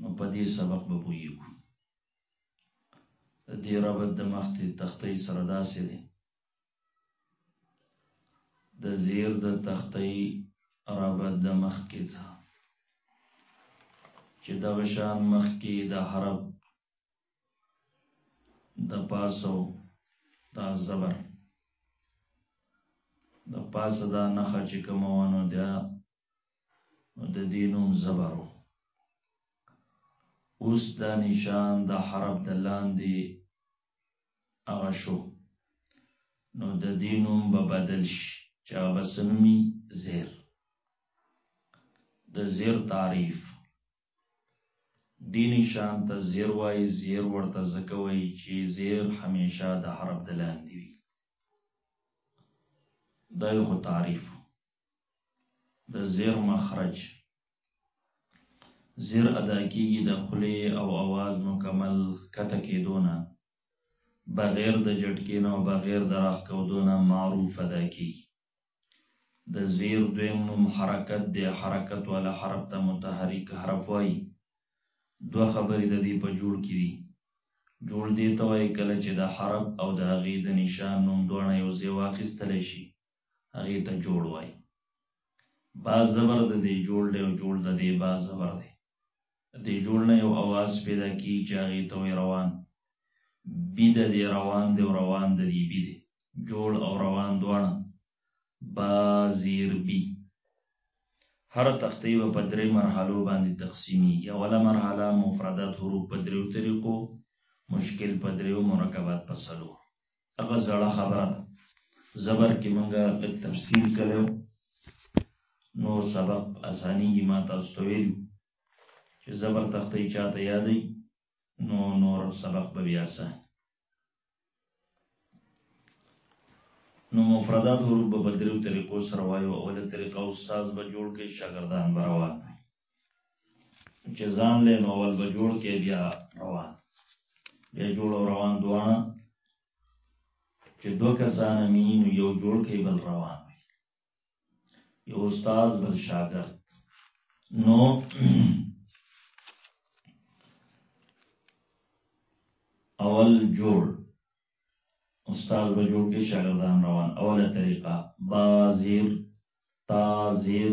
نو په دې سبق به پوهیږو دې ربط د مخته تختې سره داسې دی د زیر د تختې ربط د مخ کې ده چې د غشان مخ کې د حرف د پاسو دا زبر د پاسه دا نخه چې کوموانو دا د دې نوم زبر و اوس دا نشان د حرف د لاندې هغه شو نو د دې نوم به بدل شي چې هغه به څه نومي زیر د زیر تعریف دې نشان ته زیر وایي زیر ورته ځکه وایي چې زیر همیشه د حرف د لاندې وي دا یو خو تعریف د زیر مخرج زیر ادا کیږي د خلی او اواز مکمل کته کېدونه بغیر د جټکین او بغیر د راخ کودونه معروف ادا کیږي د زیر دویم نوم حرکت د حرکت والا حرف ته متحرک حرف وای دو خبرې د دې په جوړ کې دي جوړ دې ته وای کله چې د حرف او د هغې د نشان نوم دواړه یو ځای واخیستل شي هغې ته جوړ وایي با زبر د دې جوړ دی او جوړ د دې با زبر دی د دې جوړ نه یو اواز پیدا کیږي چې هغې ته وایي روان بی د دې روان دی او روان د دې بی دی جوړ او روان دواړه با زیر بی هر تختی به په درې مرحلو باندې تقسیمیږي اوله مرحله مفردات حروف په دریو طریقو مشکل په دریو مرکبات په څلور هغه زړه خبره زبر کې مونږه لږ تفصیل کړو نو سبق اسانی کی ما تاسو ته ویل چې زبر تختې چاته یادې نو نور سبق به بیا سه نو مفردات حروف به بدرو طریقو سره وایو اوله طریقه استاد به جوړ کې شاګردان به روان چې ځان له نو ول به جوړ کې بیا روان بیا جوړ او روان دوه چې دوه کسان مين یو جوړ کې بل روان وي یو استاد بل شاګرد نو اول جوړ استاد به جوړ کې شاګردان روان اوله طریقه بازیر تازیر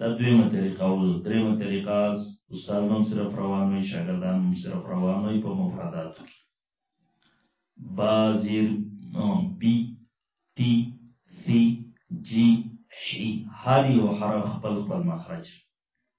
دا دویمه طریقه او دریمه طریقه استاد بم صرف روان وي شاګردان هم صرف روان وي په مفرداتو کې با زیر بی تی سی جی شي هر یو حرف خپل خپل مخرج